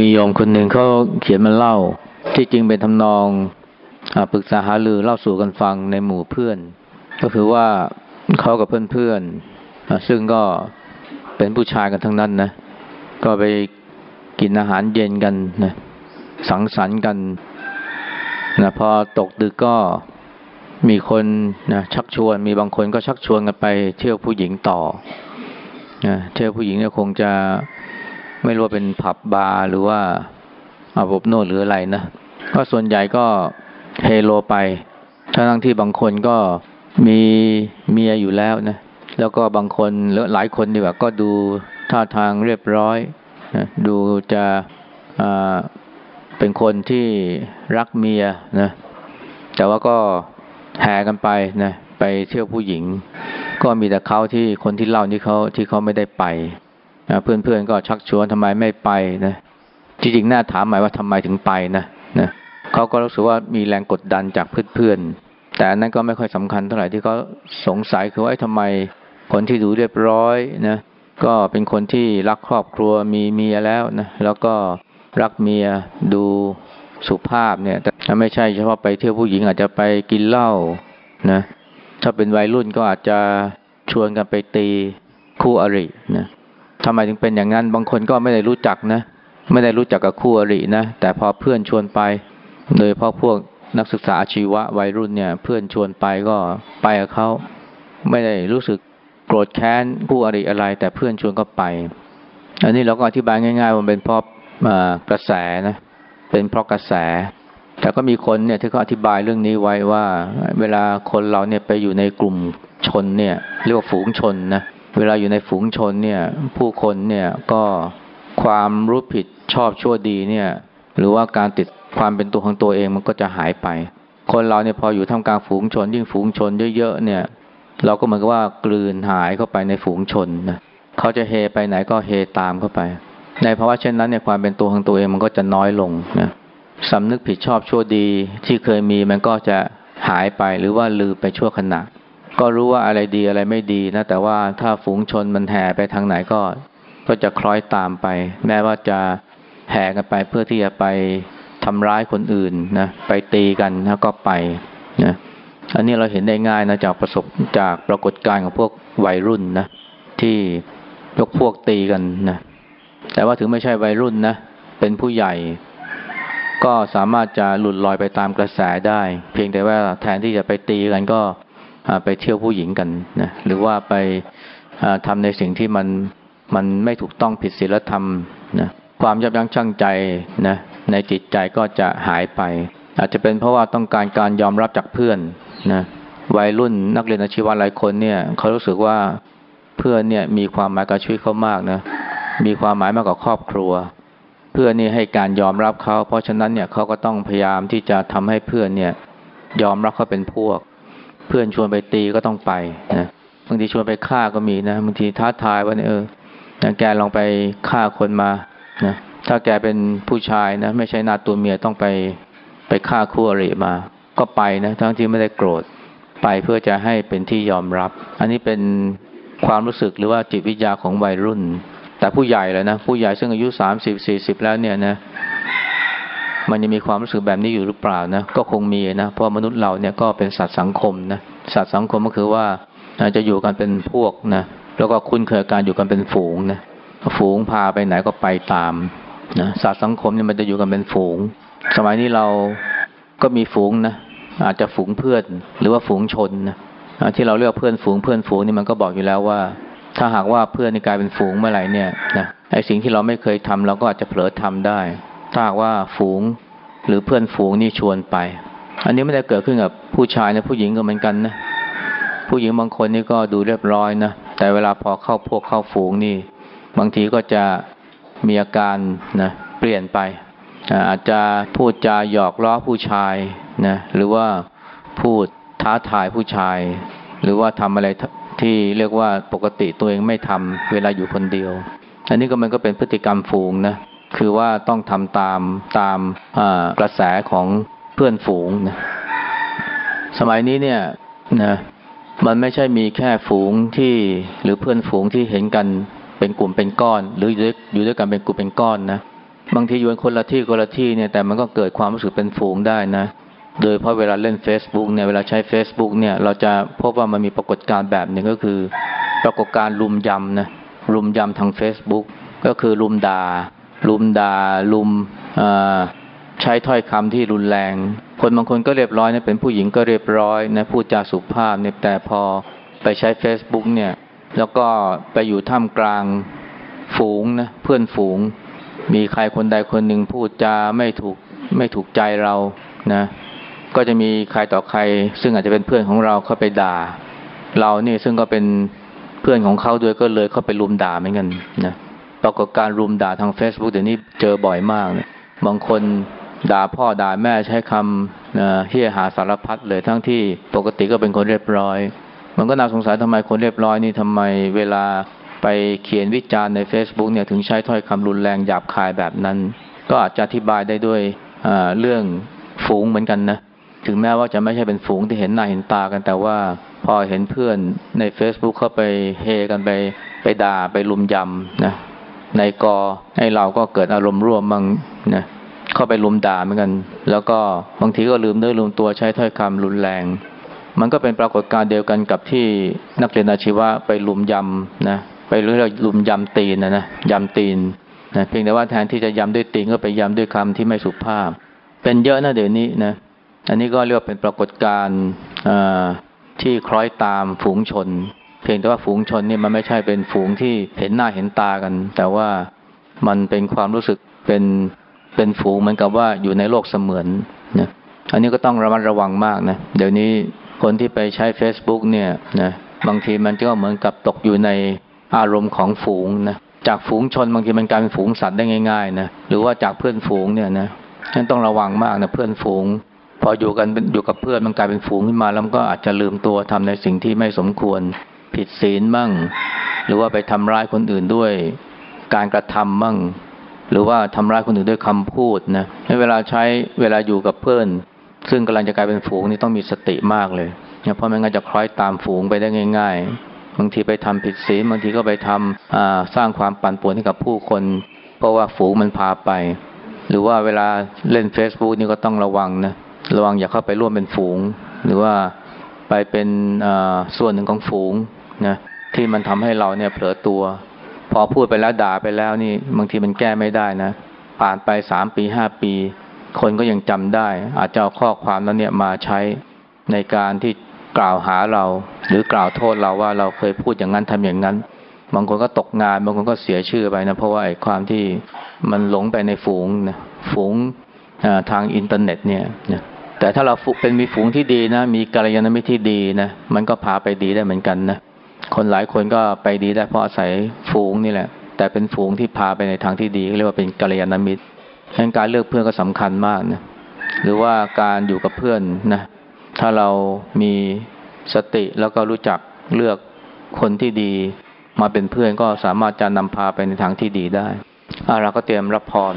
มีโยมคนหนึ่งเขาเขียนมาเล่า ที่จริงเป็นทำนองอปรึกษาหารือเล่าสู่กันฟังในหมู่เพื่อน ก็คือว่าเขากับเพื่อนๆซึ่งก็เป็นผู้ชายกันทั้งนั้นนะ ก็ไปกินอาหารเย็นกันนะสังสรรค์กันนะพอตกดึกก็มีคนนะชักชวน มีบางคนก็ชักชวนกันไป เที่ยวผู้หญิงต่อนะเที่ยวผู้หญิงเนี่ยคงจะ ไม่รู้ว่าเป็นผับบาร์หรือว่าอาบอบนวดหรืออะไรนะก็ส่วนใหญ่ก็เฮโลไปทั้งที่บางคนก็มีเมียอยู่แล้วนะแล้วก็บางคนหรือหลายคนดีกว่าก็ดูท่าทางเรียบร้อยนะดูจะเป็นคนที่รักเมียนะแต่ว่าก็แห่กันไปนะไปเที่ยวผู้หญิง ก็มีแต่เขาที่คนที่เล่าที่เขาที่เขาไม่ได้ไป เพื่อนๆก็ชักชวนทำไมไม่ไปนะจริงๆน่าถามหมายว่าทำไมถึงไปนะนะเขาก็รู้สึกว่ามีแรงกดดันจากเพื่อนๆแต่นั้นก็ไม่ค่อยสำคัญเท่าไหร่ที่เขาสงสัยคือว่าเอ้ยทำไมคนที่ดูเรียบร้อยนะก็เป็นคนที่รักครอบครัวมีเมียแล้วนะแล้วก็รักเมียดูสุภาพเนี่ย แต่ไม่ใช่เฉพาะไปเที่ยวผู้หญิงอาจจะไปกินเหล้านะถ้าเป็นวัยรุ่นก็อาจจะชวนกันไปตีคู่อรินะ ทำไมถึงเป็นอย่างนั้น บางคนก็ไม่ได้รู้จักนะ ไม่ได้รู้จักกับคู่อรินะ แต่พอเพื่อนชวนไป โดยเฉพาะพวกนักศึกษาอาชีวะวัยรุ่นเนี่ย เพื่อนชวนไปก็ไปกับเขาไม่ได้รู้สึกโกรธแค้นคู่อริอะไร แต่เพื่อนชวนก็ไป อันนี้เราก็อธิบายง่ายๆว่าเป็นเพราะกระแสนะ เป็นเพราะกระแส แต่ก็มีคนเนี่ยที่เขาอธิบายเรื่องนี้ไว้ว่า เวลาคนเราเนี่ยไปอยู่ในกลุ่มชนเนี่ย เรียกว่าฝูงชนนะ เวลาอยู่ในฝูงชนเนี่ย ผู้คนเนี่ยก็ความรู้ผิดชอบชั่วดีเนี่ย หรือว่าการติดความเป็นตัวของตัวเองมันก็จะหายไป คนเราเนี่ยพออยู่ท่ามกลางฝูงชน ยิ่งฝูงชนเยอะๆเนี่ย เราก็เหมือนกับว่ากลืนหายเข้าไปในฝูงชนนะเขาจะเฮไปไหนก็เฮตามเข้าไป ในภาวะเช่นนั้นเนี่ยความเป็นตัวของตัวเองมันก็จะน้อยลงนะสำนึกผิดชอบชั่วดีที่เคยมีมันก็จะหายไปหรือว่าลืมไปชั่วขณะ ก็รู้ว่าอะไรดีอะไรไม่ดีนะ แต่ว่าถ้าฝูงชนมันแห่ไปทางไหนก็ ก็จะคล้อยตามไป แม้ว่าจะแห่กันไปเพื่อที่จะไปทำร้ายคนอื่นนะ ไปตีกันแล้วก็ไปนะอันนี้เราเห็นได้ง่ายนะจากประสบจากปรากฏการณ์ของพวกวัยรุ่นนะ ที่ยกพวกตีกันนะ แต่ว่าถึงไม่ใช่วัยรุ่นนะ เป็นผู้ใหญ่ ก็สามารถจะหลุดลอยไปตามกระแสได้ เพียงแต่ว่าแทนที่จะไปตีกันก็ ไปเที่ยวผู้หญิงกันนะหรือว่าไปอ่าทำในสิ่งที่มันมันไม่ถูกต้องผิดศีลธรรมนะความยับยั้งชั่งใจนะในจิตใจก็จะหายไป อาจจะเป็นเพราะว่าต้องการการยอมรับจากเพื่อนนะวัยรุ่นนักเรียนอาชีวะหลายคนเนี่ยเขารู้สึกว่าเพื่อนเนี่ยมีความหมายกับชีวิตเขามากนะมีความหมายมากกว่าครอบครัว เพื่อนนี่ให้การยอมรับเขาเพราะฉะนั้นเนี่ยเขาก็ต้องพยายามที่จะทำให้เพื่อนเนี่ยยอมรับเขาเป็นพวก เพื่อนชวนไปตีก็ต้องไปนะบางทีชวนไปฆ่าก็มีนะบางทีท้าทายว่าเนี่ยเออแกลองไปฆ่าคนมานะถ้าแกเป็นผู้ชายนะ ไม่ใช่นาตัวเมียต้องไปไปฆ่าคู่อริมา ก็ไปนะทั้งที่ไม่ได้โกรธไปเพื่อจะให้เป็นที่ยอมรับ อันนี้เป็นความรู้สึกหรือว่าจิตวิทยาของวัยรุ่น แต่ผู้ใหญ่แล้วนะ ผู้ใหญ่ซึ่งอายุสามสิบสี่สิบแล้วเนี่ยนะ มันยังมีความรู้สึกแบบนี้อยู่หรือเปล่านะก็คงมีนะเพราะมนุษย์เราเนี่ยก็เป็นสัตว์สังคมนะสัตว์สังคมก็คือว่าจะอยู่กันเป็นพวกนะแล้วก็คุ้นเคยการอยู่กันเป็นฝูงนะฝูงพาไปไหนก็ไปตามนะสัตว์สังคมเนี่ยมันจะอยู่กันเป็นฝูง สมัยนี้เราก็มีฝูงนะอาจจะฝูงเพื่อนหรือว่าฝูงชนนะที่เราเรียกเพื่อนฝูงเพื่อนฝูงนี่มันก็บอกอยู่แล้วว่า ถ้าหากว่าเพื่อนนี่กลายเป็นฝูงเมื่อไหร่เนี่ยนะไอ้สิ่งที่เราไม่เคยทำเราก็อาจจะเผลอทำได้ ถ้าว่าฝูงหรือเพื่อนฝูงนี่ชวนไป อันนี้ไม่ได้เกิดขึ้นกับผู้ชายนะผู้หญิงก็เหมือนกันนะ ผู้หญิงบางคนนี่ก็ดูเรียบร้อยนะ แต่เวลาพอเข้าพวกเข้าฝูงนี่ บางทีก็จะมีอาการนะเปลี่ยนไป อาอาจจะพูดจาหยอกล้อผู้ชายนะหรือว่าพูดท้าทายผู้ชาย หรือว่าทำอะไรที่เรียกว่าปกติตัวเองไม่ทำเวลาอยู่คนเดียว อันนี้ก็มันก็เป็นพฤติกรรมฝูงนะ คือว่าต้องทำตามตามกระแสของเพื่อนฝูงนะสมัยนี้เนี่ยนะมันไม่ใช่มีแค่ฝูงที่หรือเพื่อนฝูงที่เห็นกันเป็นกลุ่มเป็นก้อน หรืออยู่ด้วยอยู่ด้วยกันเป็นกลุ่มเป็นก้อนนะบางทีอยู่กันคนละที่คนละที่เนี่ยแต่มันก็เกิดความรู้สึกเป็นฝูงได้นะ โดยเพราะเวลาเล่น Facebook เนี่ยเวลาใช้ Facebook เนี่ยเราจะพบว่ามันมีปรากฏการณ์แบบหนึ่งก็คือ ปรากฏการณ์ลุมยำนะลุมยำทาง Facebook ก็คือลุมดา่า ลุมดา่าลุมใช้ถ้อยคำที่รุนแรง คนบางคนก็เรียบร้อยนะเป็นผู้หญิงก็เรียบร้อยนะพูดจาสุภาพเนี่ยแต่พอไปใช้ Facebook เนี่ย แล้วก็ไปอยู่ท่ามกลางฝูงนะเพื่อนฝูง มีใครคนใดคนหนึ่งพูดจาไม่ถูกไม่ถูกใจเรานะก็จะมีใครต่อใคร ซึ่งอาจจะเป็นเพื่อนของเราเข้าไปด่า เราเนี่ซึ่งก็เป็นเพื่อนของเขาด้วยก็เลยเข้าไปรุมด่าเหมือนกันนะ ปรากฏการรุมด่าทาง Facebook เดี๋ยวนี้เจอบ่อยมากนะบางคนด่าพ่อด่าแม่ใช้คำเฮี้ยหาสารพัดเลยทั้งที่ปกติก็เป็นคนเรียบร้อย มันก็น่าสงสัยทำไมคนเรียบร้อยนี่ทำไมเวลาไปเขียนวิจารณ์ใน Facebook เนี่ยถึงใช้ถ้อยคำรุนแรงหยาบคายแบบนั้น ก็อาจจะอธิบายได้ด้วยเรื่องฝูงเหมือนกันนะถึงแม้ว่าจะไม่ใช่เป็นฝูงที่เห็นหน้าเห็นตากัน แต่ว่าพอเห็นเพื่อนใน Facebook เข้าไปเฮกันไปไปด่าไปลุมยำนะ ในกอให้เราก็เกิดอารมณ์ร่วมบางนะเข้าไปลุมด่าเหมือนกัน แล้วก็บางทีก็ลืมเนื้อลืมตัวใช้ถ้อยคำรุนแรง มันก็เป็นปรากฏการณ์เดียวกันกับที่นักเรียนอาชีวะไปลุมยำนะไปเรื่องลุมยำตีนนะนะยำตีนนะเพียงแต่ว่าแทนที่จะยำด้วยตีนก็ไปยำด้วยคำที่ไม่สุภาพ เป็นเยอะนะเดี๋ยวนี้นะอันนี้ก็เรียกว่าเป็นปรากฏการณ์ที่คล้อยตามฝูงชน เพียงแต่ว่าฝูงชนนี่มันไม่ใช่เป็นฝูงที่เห็นหน้าเห็นตากัน แต่ว่ามันเป็นความรู้สึกเป็นเป็นฝูงเหมือนกับว่าอยู่ในโลกเสมือนนะอันนี้ก็ต้องระมัดระวังมากนะเดี๋ยวนี้คนที่ไปใช้ Facebook เนี่ยนะบางทีมันก็เหมือนกับตกอยู่ในอารมณ์ของฝูงนะจากฝูงชนบางทีมันกลายเป็นฝูงสัตว์ได้ง่ายๆนะหรือว่าจากเพื่อนฝูงเนี่ยนะนั่นต้องระวังมากนะเพื่อนฝูง พออยู่กันอยู่กับเพื่อนมันกลายเป็นฝูงขึ้นมาแล้วก็อาจจะลืมตัวทำในสิ่งที่ไม่สมควร ผิดศีลบ้างหรือว่าไปทำร้ายคนอื่นด้วยการกระทำบ้างหรือว่าทำร้ายคนอื่นด้วยคำพูดนะในเวลาใช้เวลาอยู่กับเพื่อน ซึ่งกำลังจะกลายเป็นฝูงนี่ต้องมีสติมากเลยเพราะไม่งั้นจะคล้อยตามฝูงไปได้ง่าย ๆ บางทีไปทำผิดศีลบางทีก็ไปทำสร้างความปั่นป่วนให้กับผู้คน เพราะว่าฝูงมันพาไป หรือว่าเวลาเล่น Facebook นี่ก็ต้องระวังนะระวังอย่าเข้าไปร่วมเป็นฝูง หรือว่าไปเป็นส่วนหนึ่งของฝูง นะที่มันทำให้เราเนี่ยเผลอตัว พอพูดไปแล้วด่าไปแล้วนี่บางทีมันแก้ไม่ได้นะ ผ่านไปสามปีห้าปี คนก็ยังจำได้ อาจจะเอาข้อความนั้นเนี่ยมาใช้ในการที่กล่าวหาเรา หรือกล่าวโทษเราว่าเราเคยพูดอย่างนั้นทำอย่างนั้น บางคนก็ตกงาน บางคนก็เสียชื่อไปนะ เพราะว่าไอ้ความที่มันหลงไปในฝูงนะฝูงทางอินเทอร์เน็ตเนี่ยนะแต่ถ้าเราเป็นมีฝูงที่ดีนะ มีกัลยาณมิตรที่ดีนะ มันก็พาไปดีได้เหมือนกันนะ คนหลายคนก็ไปดีได้เพราะอาศัยฝูงนี่แหละ แต่เป็นฝูงที่พาไปในทางที่ดีเรียกว่าเป็นกัลยาณมิตรดังการเลือกเพื่อนก็สำคัญมากนะหรือว่าการอยู่กับเพื่อนนะถ้าเรามีสติแล้วก็รู้จักเลือกคนที่ดีมาเป็นเพื่อนก็สามารถจะนำพาไปในทางที่ดีได้เราก็เตรียมรับพร